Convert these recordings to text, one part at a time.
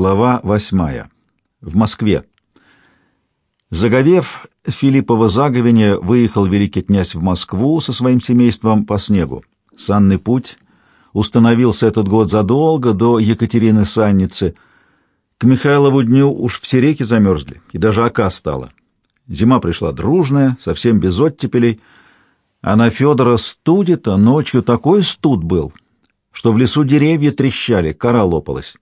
Глава восьмая. В Москве. Заговев Филиппова заговение, выехал великий князь в Москву со своим семейством по снегу. Санный путь установился этот год задолго до Екатерины Санницы. К Михайлову дню уж все реки замерзли, и даже ока стала. Зима пришла дружная, совсем без оттепелей, а на Федора студит, а ночью такой студ был, что в лесу деревья трещали, кора лопалась.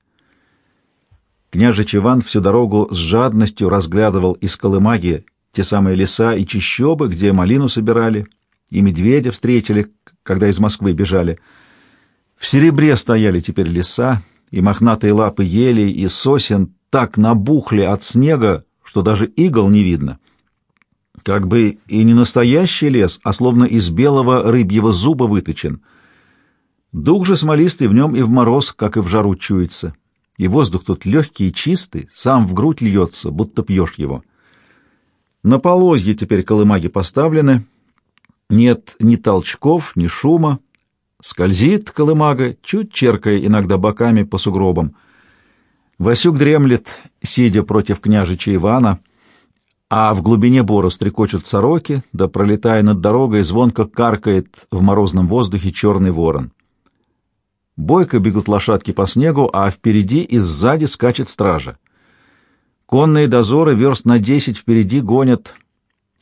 Княжич Иван всю дорогу с жадностью разглядывал из Колымаги те самые леса и чащобы, где малину собирали, и медведя встретили, когда из Москвы бежали. В серебре стояли теперь леса, и мохнатые лапы елей и сосен так набухли от снега, что даже игл не видно. Как бы и не настоящий лес, а словно из белого рыбьего зуба выточен. Дух же смолистый в нем и в мороз, как и в жару чуется и воздух тут легкий и чистый, сам в грудь льется, будто пьешь его. На полозье теперь колымаги поставлены, нет ни толчков, ни шума, скользит колымага, чуть черкая иногда боками по сугробам. Васюк дремлет, сидя против княжича Ивана, а в глубине бора стрекочут сороки, да, пролетая над дорогой, звонко каркает в морозном воздухе черный ворон. Бойко бегут лошадки по снегу, а впереди и сзади скачет стража. Конные дозоры верст на десять впереди гонят,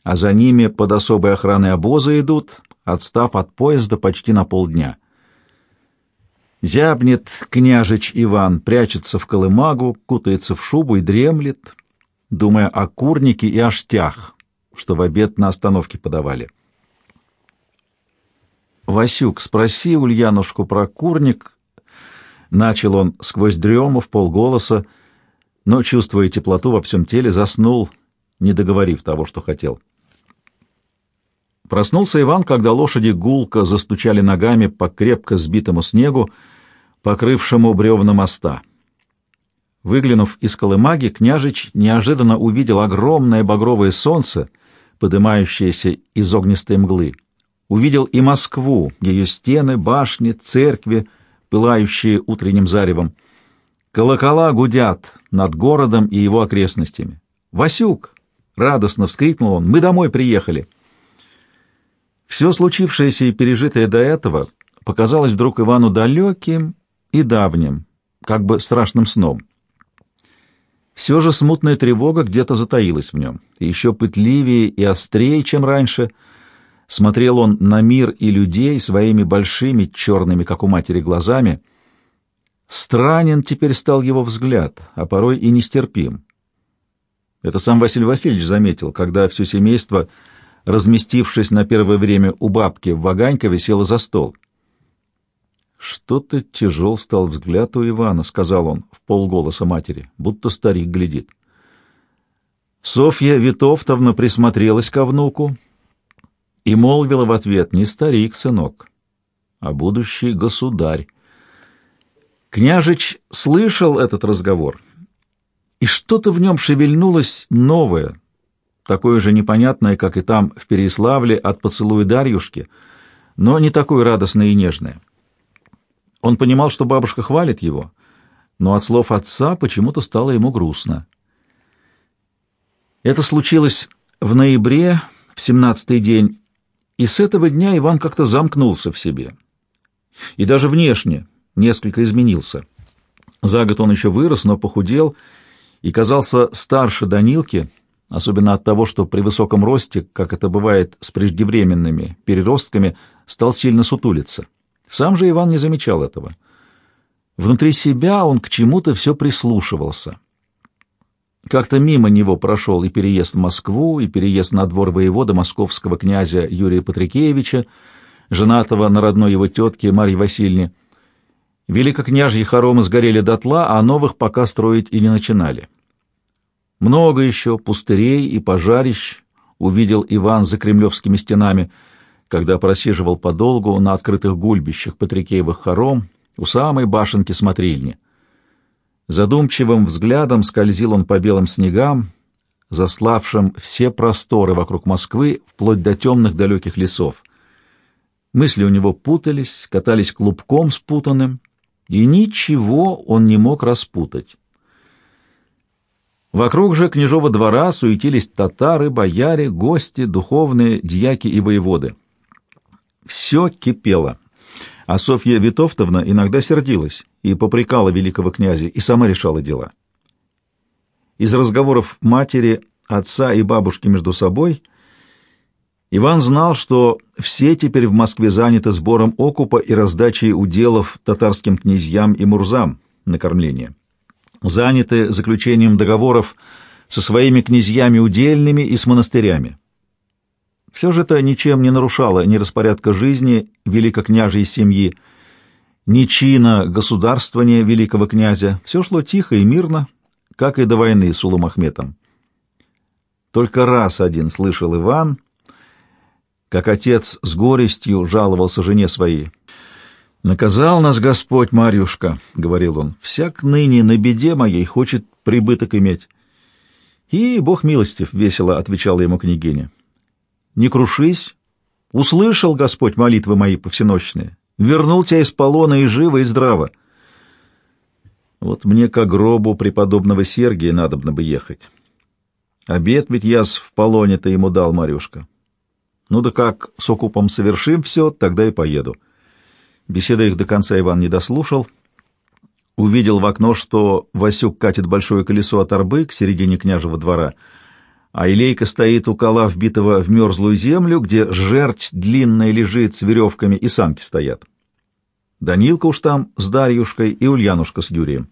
а за ними под особой охраной обозы идут, отстав от поезда почти на полдня. Зябнет княжич Иван, прячется в колымагу, кутается в шубу и дремлет, думая о курнике и о штях, что в обед на остановке подавали. «Васюк, спроси Ульянушку про курник», — начал он сквозь дрему в полголоса, но, чувствуя теплоту во всем теле, заснул, не договорив того, что хотел. Проснулся Иван, когда лошади гулко застучали ногами по крепко сбитому снегу, покрывшему бревна моста. Выглянув из колымаги, княжич неожиданно увидел огромное багровое солнце, поднимающееся из огнистой мглы увидел и Москву, ее стены, башни, церкви, пылающие утренним заревом. Колокола гудят над городом и его окрестностями. «Васюк!» — радостно вскрикнул он. «Мы домой приехали!» Все случившееся и пережитое до этого показалось вдруг Ивану далеким и давним, как бы страшным сном. Все же смутная тревога где-то затаилась в нем, еще пытливее и острее, чем раньше — Смотрел он на мир и людей своими большими, черными, как у матери, глазами. Странен теперь стал его взгляд, а порой и нестерпим. Это сам Василий Васильевич заметил, когда все семейство, разместившись на первое время у бабки в Ваганькове, село за стол. «Что-то тяжел стал взгляд у Ивана», — сказал он в полголоса матери, будто старик глядит. Софья Витовтовна присмотрелась ко внуку, и молвила в ответ не старик, сынок, а будущий государь. Княжич слышал этот разговор, и что-то в нем шевельнулось новое, такое же непонятное, как и там в Переславле от поцелуя Дарьюшки, но не такое радостное и нежное. Он понимал, что бабушка хвалит его, но от слов отца почему-то стало ему грустно. Это случилось в ноябре, в семнадцатый день и с этого дня Иван как-то замкнулся в себе. И даже внешне несколько изменился. За год он еще вырос, но похудел и казался старше Данилки, особенно от того, что при высоком росте, как это бывает с преждевременными переростками, стал сильно сутулиться. Сам же Иван не замечал этого. Внутри себя он к чему-то все прислушивался. Как-то мимо него прошел и переезд в Москву, и переезд на двор воевода московского князя Юрия Патрикеевича, женатого на родной его тетке Марье Васильевне. Великокняжьи хоромы сгорели дотла, а новых пока строить и не начинали. Много еще пустырей и пожарищ увидел Иван за кремлевскими стенами, когда просиживал подолгу на открытых гульбищах Патрикеевых хором у самой башенки смотрильни. Задумчивым взглядом скользил он по белым снегам, заславшим все просторы вокруг Москвы, вплоть до темных далеких лесов. Мысли у него путались, катались клубком спутанным, и ничего он не мог распутать. Вокруг же княжого двора суетились татары, бояре, гости, духовные, дьяки и воеводы. Все кипело. А Софья Витовтовна иногда сердилась и попрекала великого князя, и сама решала дела. Из разговоров матери, отца и бабушки между собой Иван знал, что все теперь в Москве заняты сбором окупа и раздачей уделов татарским князьям и мурзам на кормление. Заняты заключением договоров со своими князьями удельными и с монастырями. Все же это ничем не нарушало ни распорядка жизни великокняжей семьи, ни чина государствования великого князя. Все шло тихо и мирно, как и до войны с Улу-Махметом. Только раз один слышал Иван, как отец с горестью жаловался жене своей. «Наказал нас Господь, Марьюшка», — говорил он, — «всяк ныне на беде моей хочет прибыток иметь». «И Бог милостив», — весело отвечала ему княгиня. «Не крушись, услышал Господь молитвы мои повсенощные, вернул тебя из полона и живо, и здраво». Вот мне к гробу преподобного Сергия надобно бы ехать. Обед ведь я в полоне-то ему дал, Марюшка. Ну да как с окупом совершим все, тогда и поеду. Беседа их до конца Иван не дослушал. Увидел в окно, что Васюк катит большое колесо от арбы к середине княжего двора, а Илейка стоит у кола, вбитого в мерзлую землю, где жерть длинная лежит с веревками и санки стоят. Данилка уж там с Дарьюшкой и Ульянушка с Юрием.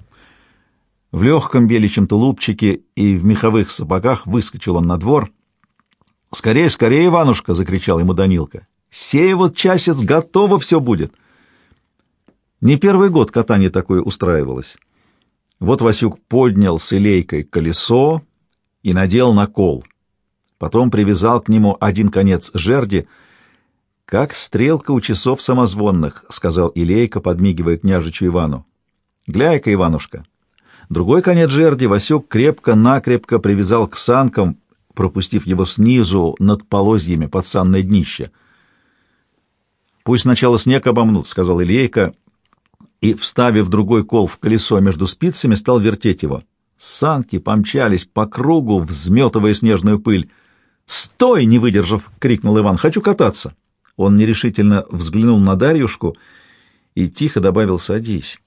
В легком беличьем тулупчике и в меховых сапогах выскочил он на двор. «Скорее, скорее, Иванушка!» — закричал ему Данилка. «Сей вот часец готово все будет!» Не первый год катание такое устраивалось. Вот Васюк поднял с илейкой колесо и надел на кол. Потом привязал к нему один конец жерди — «Как стрелка у часов самозвонных», — сказал Илейка, подмигивая княжичу Ивану. «Гляй-ка, Иванушка». Другой конец жерди Васюк крепко-накрепко привязал к санкам, пропустив его снизу над полозьями под санное днище. «Пусть сначала снег обомнут», — сказал Ильейка, и, вставив другой кол в колесо между спицами, стал вертеть его. Санки помчались по кругу, взметывая снежную пыль. «Стой!» — не выдержав, — крикнул Иван. «Хочу кататься!» Он нерешительно взглянул на Дарьюшку и тихо добавил «садись».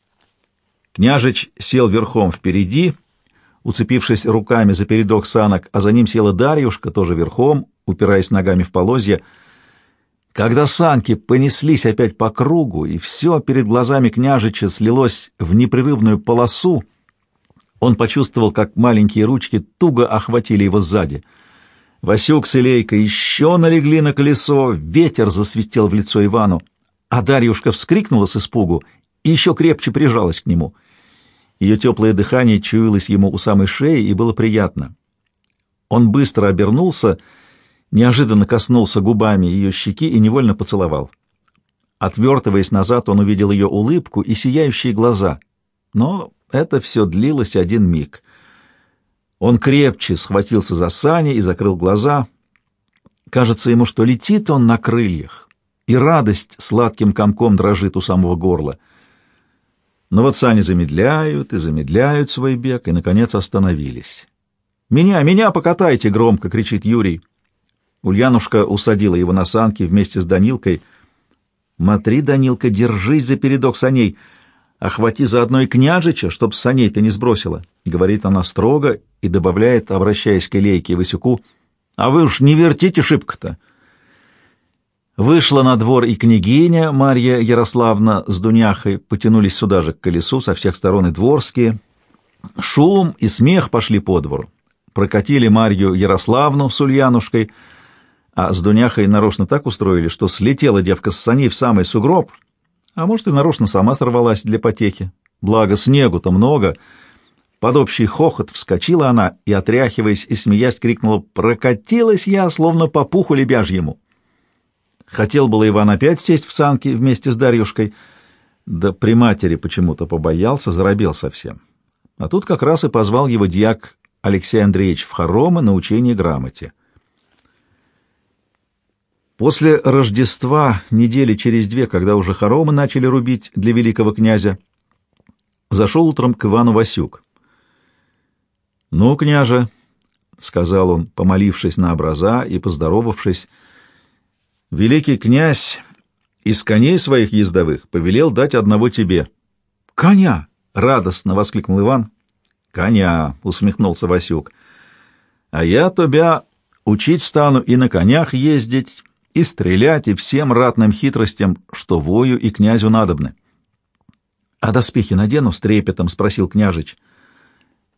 Княжич сел верхом впереди, уцепившись руками за передок санок, а за ним села Дарьюшка, тоже верхом, упираясь ногами в полозья. Когда санки понеслись опять по кругу, и все перед глазами княжича слилось в непрерывную полосу, он почувствовал, как маленькие ручки туго охватили его сзади — Васюк с Илейкой еще налегли на колесо, ветер засветил в лицо Ивану, а Дарьюшка вскрикнула с испугу и еще крепче прижалась к нему. Ее теплое дыхание чуялось ему у самой шеи и было приятно. Он быстро обернулся, неожиданно коснулся губами ее щеки и невольно поцеловал. Отвертываясь назад, он увидел ее улыбку и сияющие глаза. Но это все длилось один миг — он крепче схватился за сани и закрыл глаза. Кажется ему, что летит он на крыльях, и радость сладким комком дрожит у самого горла. Но вот сани замедляют и замедляют свой бег, и, наконец, остановились. «Меня, меня покатайте!» — громко кричит Юрий. Ульянушка усадила его на санки вместе с Данилкой. «Матри, Данилка, держись за передок саней!» Охвати заодно и княжича, чтоб саней ты не сбросила, — говорит она строго и добавляет, обращаясь к Илейке и Васюку, — а вы уж не вертите шибко-то. Вышла на двор и княгиня Марья Ярославна с Дуняхой, потянулись сюда же к колесу, со всех сторон и дворские. Шум и смех пошли по двору. Прокатили Марью Ярославну с Ульянушкой, а с Дуняхой нарочно так устроили, что слетела девка с саней в самый сугроб — а может, и нарочно сама сорвалась для потехи. Благо, снегу-то много. Под общий хохот вскочила она и, отряхиваясь и смеясь, крикнула «Прокатилась я, словно по пуху лебяжьему!» Хотел было Иван опять сесть в санки вместе с Дарьюшкой, да при матери почему-то побоялся, заробел совсем. А тут как раз и позвал его дьяк Алексей Андреевич в хоромы на учение грамоте. После Рождества, недели через две, когда уже хоромы начали рубить для великого князя, зашел утром к Ивану Васюк. «Ну, княже», — сказал он, помолившись на образа и поздоровавшись, — «великий князь из коней своих ездовых повелел дать одного тебе». «Коня!» — радостно воскликнул Иван. «Коня!» — усмехнулся Васюк. «А я тебя учить стану и на конях ездить, и стрелять, и всем ратным хитростям, что вою и князю надобны». «А доспехи надену?» — с трепетом спросил княжич.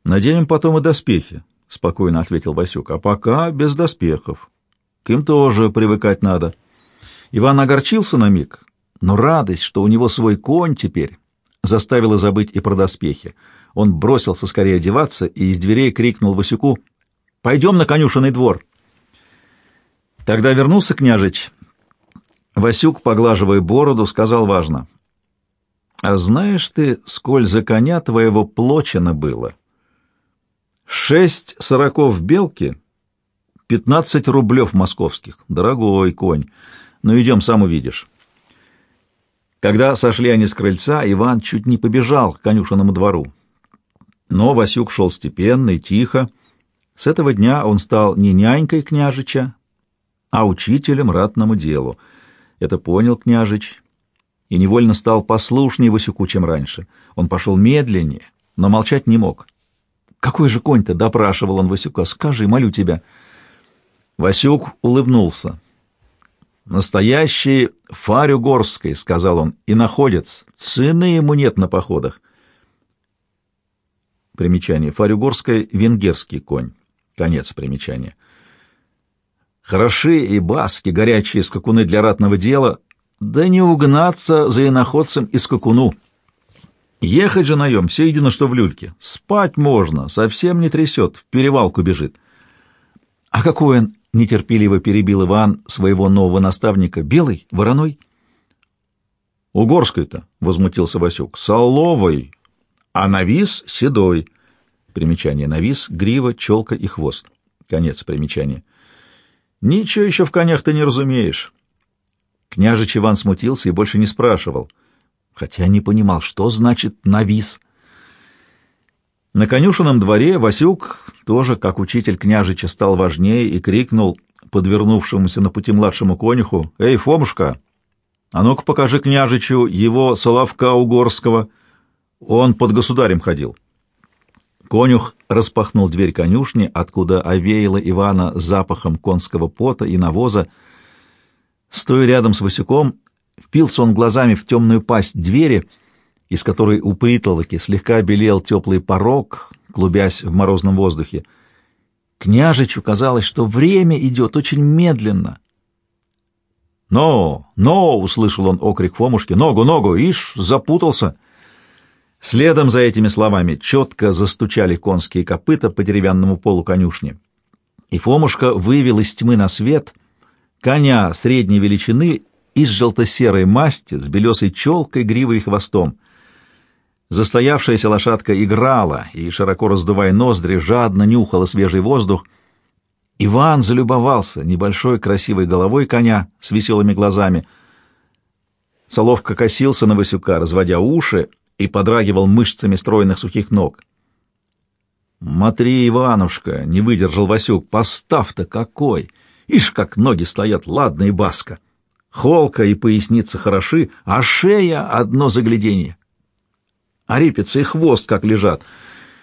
«Наденем потом и доспехи», — спокойно ответил Васюк. «А пока без доспехов. К им тоже привыкать надо». Иван огорчился на миг, но радость, что у него свой конь теперь, заставила забыть и про доспехи. Он бросился скорее одеваться и из дверей крикнул Васюку «Пойдем на конюшенный двор». Тогда вернулся княжич. Васюк, поглаживая бороду, сказал важно. «А знаешь ты, сколь за коня твоего плочено было?» «Шесть сороков белки, пятнадцать рублев московских. Дорогой конь. Ну, идем, сам увидишь». Когда сошли они с крыльца, Иван чуть не побежал к конюшенному двору. Но Васюк шел степенно и тихо. С этого дня он стал не нянькой княжича, а учителем ратному делу. Это понял княжич и невольно стал послушнее Васюку, чем раньше. Он пошел медленнее, но молчать не мог. «Какой же конь-то?» — допрашивал он Васюка. «Скажи, молю тебя». Васюк улыбнулся. «Настоящий фарю горской», — сказал он, — «и находец. Цены ему нет на походах». Примечание. Фарю горской — венгерский конь. Конец примечания. Хороши и баски, горячие скакуны для ратного дела, да не угнаться за иноходцем и скакуну. Ехать же наем, все едино, что в люльке. Спать можно, совсем не трясет, в перевалку бежит. — А какой он? — нетерпеливо перебил Иван своего нового наставника. — Белый? Вороной? — Угорской-то, — возмутился Васюк. — Соловой, а навис — седой. Примечание навис — грива, челка и хвост. Конец примечания. — Ничего еще в конях ты не разумеешь. Княжич Иван смутился и больше не спрашивал, хотя не понимал, что значит «навис». На конюшенном дворе Васюк, тоже как учитель княжича, стал важнее и крикнул подвернувшемуся на пути младшему конюху, «Эй, Фомушка, а ну-ка покажи княжичу его Соловка Угорского, он под государем ходил». Конюх распахнул дверь конюшни, откуда овеяло Ивана запахом конского пота и навоза, Стоя рядом с Васюком, впился он глазами в темную пасть двери, из которой у притолоки слегка белел теплый порог, клубясь в морозном воздухе. Княжичу казалось, что время идет очень медленно. «Но! Но!» — услышал он окрик Фомушки. «Ногу, ногу! Ишь, запутался!» Следом за этими словами четко застучали конские копыта по деревянному полу конюшни. И Фомушка вывел из тьмы на свет коня средней величины из желто-серой масти с белесой челкой, гривой и хвостом. Застоявшаяся лошадка играла и, широко раздувая ноздри, жадно нюхала свежий воздух. Иван залюбовался небольшой красивой головой коня с веселыми глазами. Соловка косился на Васюка, разводя уши, и подрагивал мышцами стройных сухих ног. «Смотри, Иванушка!» — не выдержал Васюк. «Постав-то какой!» Ишь, как ноги стоят, ладно и баска. Холка и поясница хороши, а шея — одно загляденье. А репица и хвост как лежат.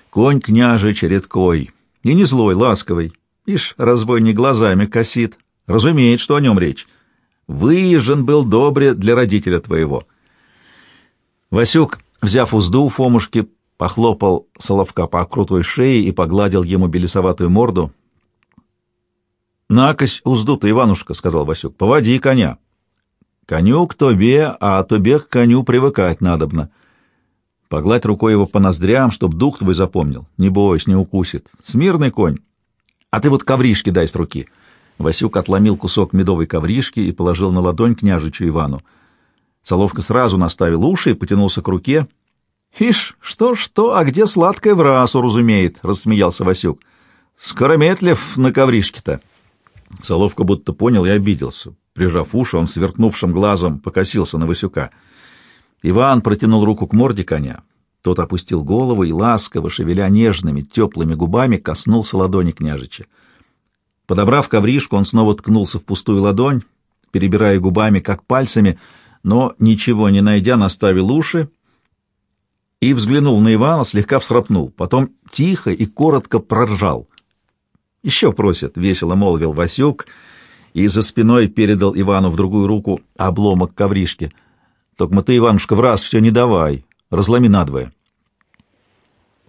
Конь княжич редкой, и не злой, ласковый. Ишь, разбойник глазами косит, разумеет, что о нем речь. Выезжен был добре для родителя твоего. Васюк, взяв узду у Фомушки, похлопал Соловка по крутой шее и погладил ему белесоватую морду —— Накось узду-то, Иванушка, — сказал Васюк, — поводи коня. — Коню к тебе, а тебе к коню привыкать надобно. Погладь рукой его по ноздрям, чтоб дух твой запомнил. Не бойся, не укусит. Смирный конь. А ты вот ковришки дай с руки. Васюк отломил кусок медовой ковришки и положил на ладонь княжичу Ивану. Соловка сразу наставил уши и потянулся к руке. — Ишь, что-что, а где сладкое в расу разумеет, — рассмеялся Васюк. — Скорометлев на ковришке-то. Соловка будто понял и обиделся. Прижав уши, он сверкнувшим глазом покосился на Васюка. Иван протянул руку к морде коня. Тот опустил голову и, ласково, шевеля нежными, теплыми губами, коснулся ладони княжича. Подобрав ковришку, он снова ткнулся в пустую ладонь, перебирая губами, как пальцами, но, ничего не найдя, наставил уши и взглянул на Ивана, слегка всхрапнул, потом тихо и коротко проржал. «Еще просят», — весело молвил Васюк, и за спиной передал Ивану в другую руку обломок ковришки. «Только ты, Иванушка, в раз все не давай, разломи надвое».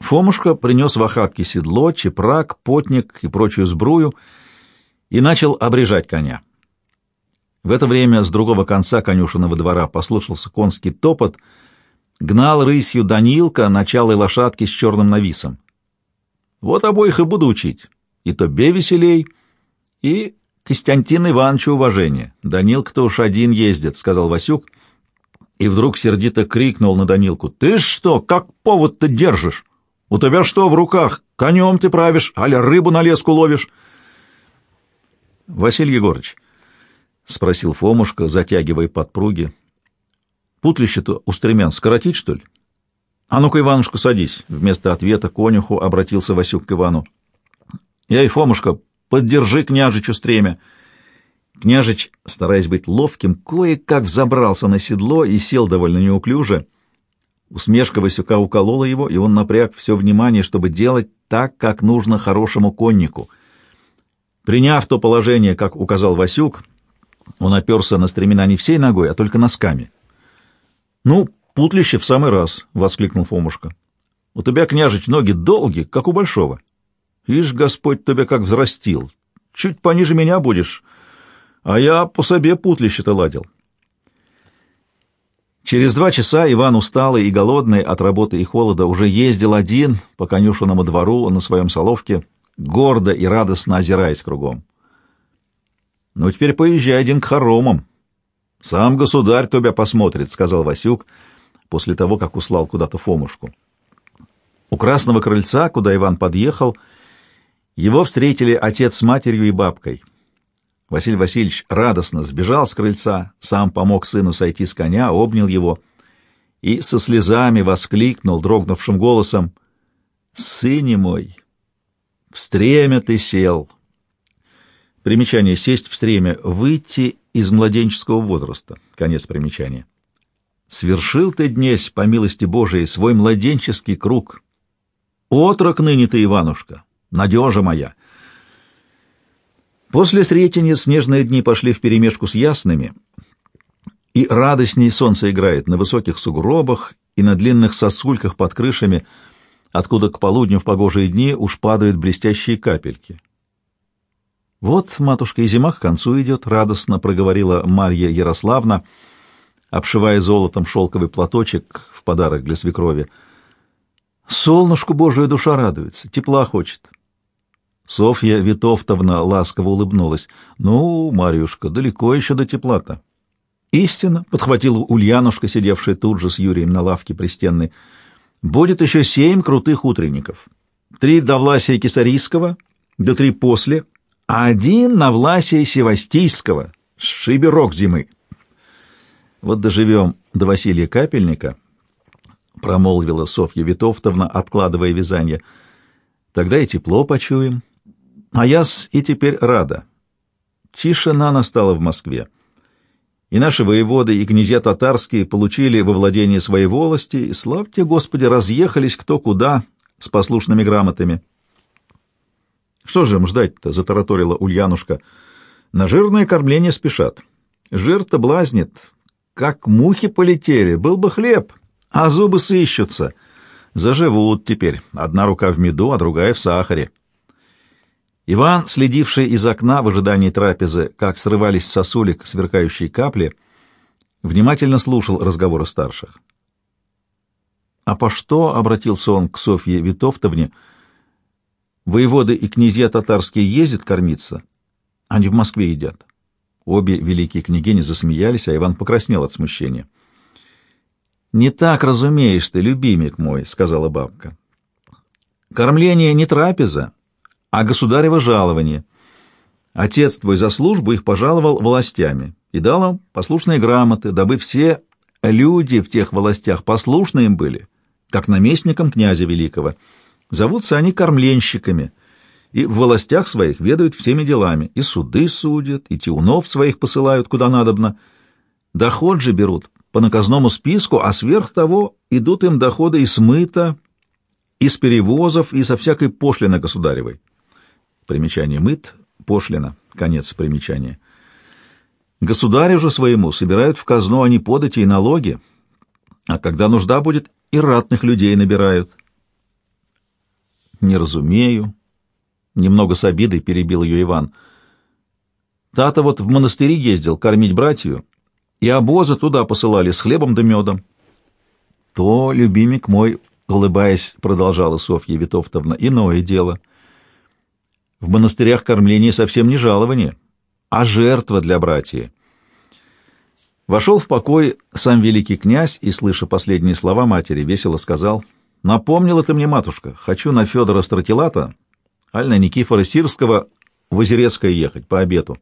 Фомушка принес в охапке седло, чепрак, потник и прочую сбрую и начал обрежать коня. В это время с другого конца конюшенного двора послышался конский топот, гнал рысью Данилка началой лошадки с черным нависом. Вот обоих и буду учить, и тебе веселей, и Костянтин Ивановичу уважение. Данилка-то уж один ездит, — сказал Васюк, и вдруг сердито крикнул на Данилку. — Ты что, как повод-то держишь? У тебя что в руках? Конем ты правишь, аля рыбу на леску ловишь? — Василий Егорыч, — спросил Фомушка, затягивая подпруги, — путлище-то у стремян скоротить, что ли? — А ну-ка, Иванушка, садись. Вместо ответа конюху обратился Васюк к Ивану. — Я и Фомушка, поддержи княжичу стремя. Княжич, стараясь быть ловким, кое-как взобрался на седло и сел довольно неуклюже. Усмешка Васюка уколола его, и он напряг все внимание, чтобы делать так, как нужно хорошему коннику. Приняв то положение, как указал Васюк, он оперся на стремена не всей ногой, а только носками. — Ну, путлище в самый раз! — воскликнул Фомушка. — У тебя, княжич, ноги долгие, как у большого. Ишь, Господь тебя как взрастил. Чуть пониже меня будешь, а я по себе путлище-то ладил. Через два часа Иван, усталый и голодный от работы и холода, уже ездил один по конюшенному двору на своем соловке, гордо и радостно озираясь кругом. «Ну, теперь поезжай один к хоромам. Сам государь тебя посмотрит», — сказал Васюк после того, как услал куда-то Фомушку. У красного крыльца, куда Иван подъехал, — его встретили отец с матерью и бабкой. Василий Васильевич радостно сбежал с крыльца, сам помог сыну сойти с коня, обнял его и со слезами воскликнул дрогнувшим голосом «Сыне мой, в стремя ты сел!» Примечание «сесть в стремя» — выйти из младенческого возраста. Конец примечания. «Свершил ты днесь, по милости Божией, свой младенческий круг. Отрок ныне ты, Иванушка, надежа моя. После Сретения снежные дни пошли вперемешку с ясными, и радостней солнце играет на высоких сугробах и на длинных сосульках под крышами, откуда к полудню в погожие дни уж падают блестящие капельки. «Вот, матушка, и зима к концу идет», — радостно проговорила Марья Ярославна, обшивая золотом шелковый платочек в подарок для свекрови. «Солнышку Божия душа радуется, тепла хочет. Софья Витовтовна ласково улыбнулась. «Ну, Марьюшка, далеко еще до тепла-то». «Истинно», — подхватила Ульянушка, сидевшая тут же с Юрием на лавке пристенной. «Будет еще семь крутых утренников. Три до Власия Кисарийского, да три после, а один на Власия Севастийского, шиберок зимы». «Вот доживем до Василия Капельника», — промолвила Софья Витовтовна, откладывая вязание. «Тогда и тепло почуем, а яс и теперь рада. Тишина настала в Москве. И наши воеводы, и князья татарские получили во владение своей волости, и, славьте Господи, разъехались кто куда с послушными грамотами. «Что же им ждать-то?» — затараторила Ульянушка. «На жирное кормление спешат. Жир-то блазнит. Как мухи полетели, был бы хлеб, а зубы сыщутся. Заживут теперь. Одна рука в меду, а другая в сахаре». Иван, следивший из окна в ожидании трапезы, как срывались с сверкающие капли, внимательно слушал разговоры старших. «А по что?» — обратился он к Софье Витовтовне. «Воеводы и князья татарские ездят кормиться, они в Москве едят». Обе великие княгини засмеялись, а Иван покраснел от смущения. «Не так разумеешь ты, любимик мой», — сказала бабка. «Кормление не трапеза, а государево жалование. Отец твой за службу их пожаловал властями и дал им послушные грамоты, дабы все люди в тех властях послушны им были как наместником князя великого. Зовутся они кормленщиками, и в властях своих ведают всеми делами, и суды судят, и тиунов своих посылают куда надобно. Доход же берут по наказному списку, а сверх того идут им доходы из мыта, из перевозов и со всякой пошлины государевой. Примечание мыт, пошлина, конец примечания. Государю же своему собирают в казну они подати и налоги, а когда нужда будет, и ратных людей набирают. Не разумею. Немного с обидой перебил ее Иван. Тата вот в монастыри ездил кормить братью, и обозы туда посылали с хлебом да медом. То, любимик мой, улыбаясь, продолжала Софья Витовтовна, иное дело. В монастырях кормление совсем не жалование, а жертва для братья. Вошел в покой сам великий князь и, слыша последние слова матери, весело сказал, «Напомнила ты мне, матушка, хочу на Федора Стратилата, аль на Никифора Сирского в Озерецкое ехать по обету».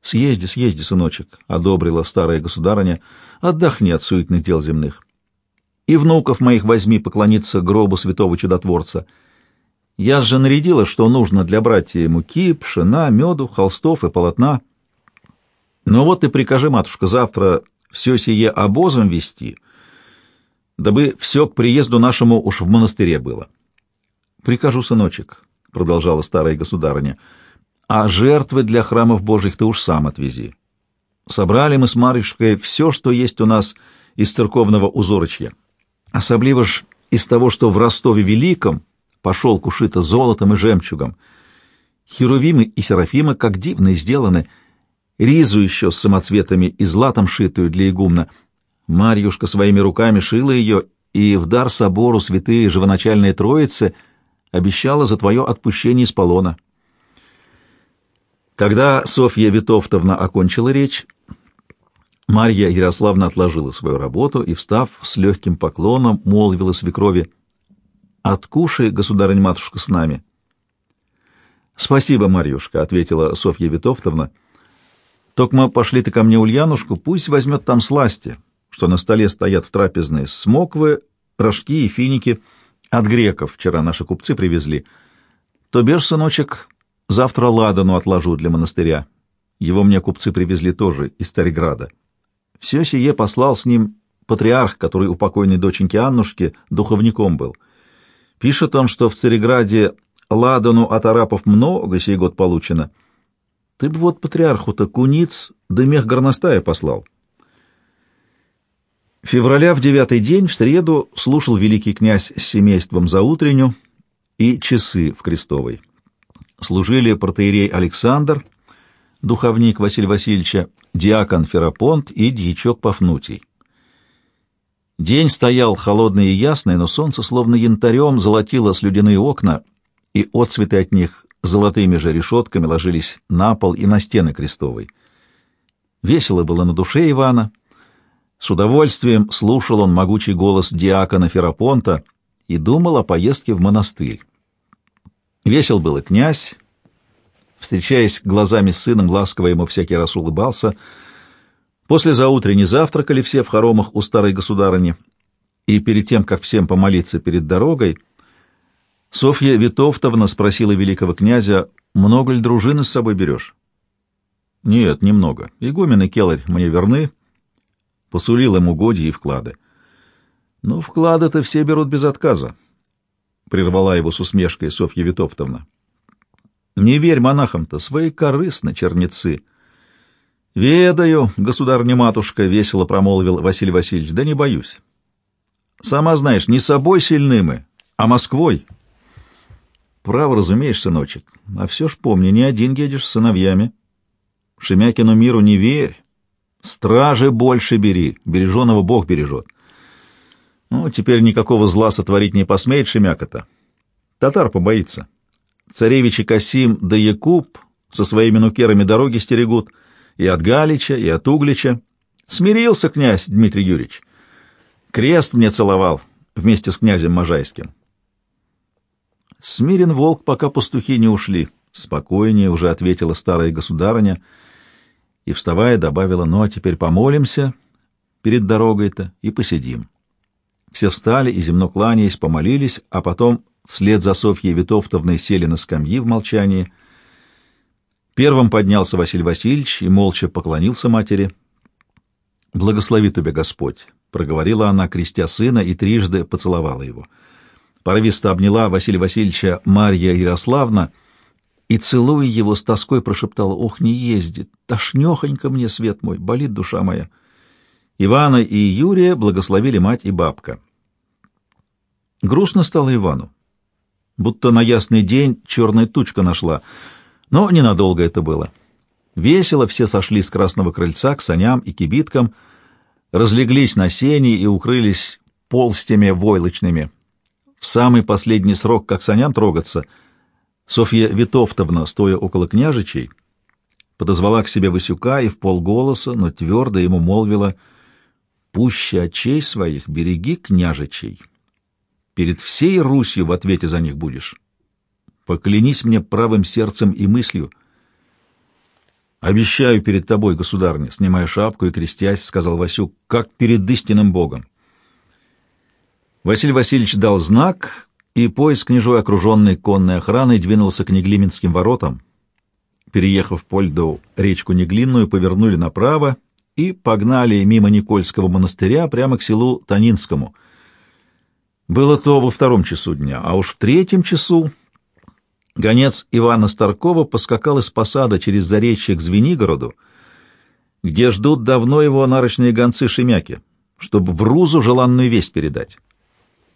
«Съезди, съезди, сыночек», — одобрила старая государыня, — «отдохни от суетных дел земных. И внуков моих возьми поклониться гробу святого чудотворца. Я же нарядила, что нужно для братья муки, пшена, меду, холстов и полотна». Но вот ты прикажи, матушка, завтра все сие обозом вести, дабы все к приезду нашему уж в монастыре было. — Прикажу, сыночек, — продолжала старая государыня, — а жертвы для храмов божьих ты уж сам отвези. Собрали мы с Марьюшкой все, что есть у нас из церковного узорочья. Особливо ж из того, что в Ростове Великом пошел кушито золотом и жемчугом. Херувимы и серафимы как дивно сделаны — ризу еще с самоцветами и златом шитую для игумна. Марьюшка своими руками шила ее, и в дар собору святые живоначальные троицы обещала за твое отпущение из полона. Когда Софья Витовтовна окончила речь, Марья Ярославна отложила свою работу и, встав с легким поклоном, молвила свекрови, «Откушай, государынь-матушка, с нами». «Спасибо, Марьюшка», — ответила Софья Витовтовна, — Токма пошли ты ко мне Ульянушку, пусть возьмет там сласти, что на столе стоят в трапезной смоквы, рожки и финики. От греков вчера наши купцы привезли. То бежь, сыночек, завтра ладану отложу для монастыря. Его мне купцы привезли тоже из Стариграда. Все сие послал с ним патриарх, который у покойной доченьки Аннушки духовником был. Пишет он, что в Цареграде ладану от арапов много сей год получено — ты б вот патриарху-то куниц да мех горностая послал. Февраля в девятый день, в среду, слушал великий князь с семейством за утренню и часы в Крестовой. Служили протеерей Александр, духовник Василия Васильевича, диакон Ферапонт и дьячок Пафнутий. День стоял холодный и ясный, но солнце словно янтарем золотило слюдяные окна, и отцветы от них золотыми же решетками ложились на пол и на стены крестовой. Весело было на душе Ивана. С удовольствием слушал он могучий голос диакона Ферапонта и думал о поездке в монастырь. Весел был и князь. Встречаясь глазами с сыном, ласково ему всякий раз улыбался. После заутренней завтракали все в хоромах у старой государыни, и перед тем, как всем помолиться перед дорогой, Софья Витовтовна спросила великого князя, много ли дружины с собой берешь? Нет, немного. Игумен и келарь мне верны. Посулил ему угодья и вклады. Ну, вклады-то все берут без отказа, — прервала его с усмешкой Софья Витовтовна. Не верь монахам-то, свои корыстны, черницы. Ведаю, государня-матушка, — весело промолвил Василий Васильевич, — да не боюсь. Сама знаешь, не собой сильны мы, а Москвой. Право разумеешь, сыночек, а все ж помни, не один едешь с сыновьями. Шемякину миру не верь. Стражи больше бери, береженого Бог бережет. Ну, теперь никакого зла сотворить не посмеет Шемяка-то. Татар побоится. Царевичи Касим да Якуб со своими нукерами дороги стерегут и от Галича, и от Углича. Смирился князь Дмитрий Юрьевич. Крест мне целовал вместе с князем Можайским. Смирен волк, пока пастухи не ушли. Спокойнее уже ответила старая государыня и, вставая, добавила, ну а теперь помолимся перед дорогой-то и посидим. Все встали и, земно кланяясь, помолились, а потом вслед за Софьей Витовтовной сели на скамьи в молчании. Первым поднялся Василий Васильевич и молча поклонился матери. «Благослови тебя, Господь!» — проговорила она, крестя сына, и трижды поцеловала его. Порывисто обняла Василия Васильевича Марья Ярославна и, целуя его, с тоской прошептала, «Ох, не ездит! Тошнехонько мне, свет мой, болит душа моя!» Ивана и Юрия благословили мать и бабка. Грустно стало Ивану. Будто на ясный день черная тучка нашла, но ненадолго это было. Весело все сошли с красного крыльца к саням и кибиткам, разлеглись на сене и укрылись полстями войлочными. В самый последний срок, как саням трогаться, Софья Витовтовна, стоя около княжичей, подозвала к себе Васюка и в полголоса, но твердо ему молвила — пуще очей своих береги княжичей. Перед всей Русью в ответе за них будешь. Поклянись мне правым сердцем и мыслью. «Обещаю перед тобой, государня», — снимая шапку и крестясь, — сказал Васюк, — «как перед истинным Богом». Василий Васильевич дал знак, и поезд княжой, окруженный конной охраной, двинулся к Неглименским воротам. Переехав по льду речку Неглинную, повернули направо и погнали мимо Никольского монастыря прямо к селу Танинскому. Было то во втором часу дня, а уж в третьем часу гонец Ивана Старкова поскакал из посада через заречье к Звенигороду, где ждут давно его нарочные гонцы Шемяки, чтобы в Рузу желанную весть передать.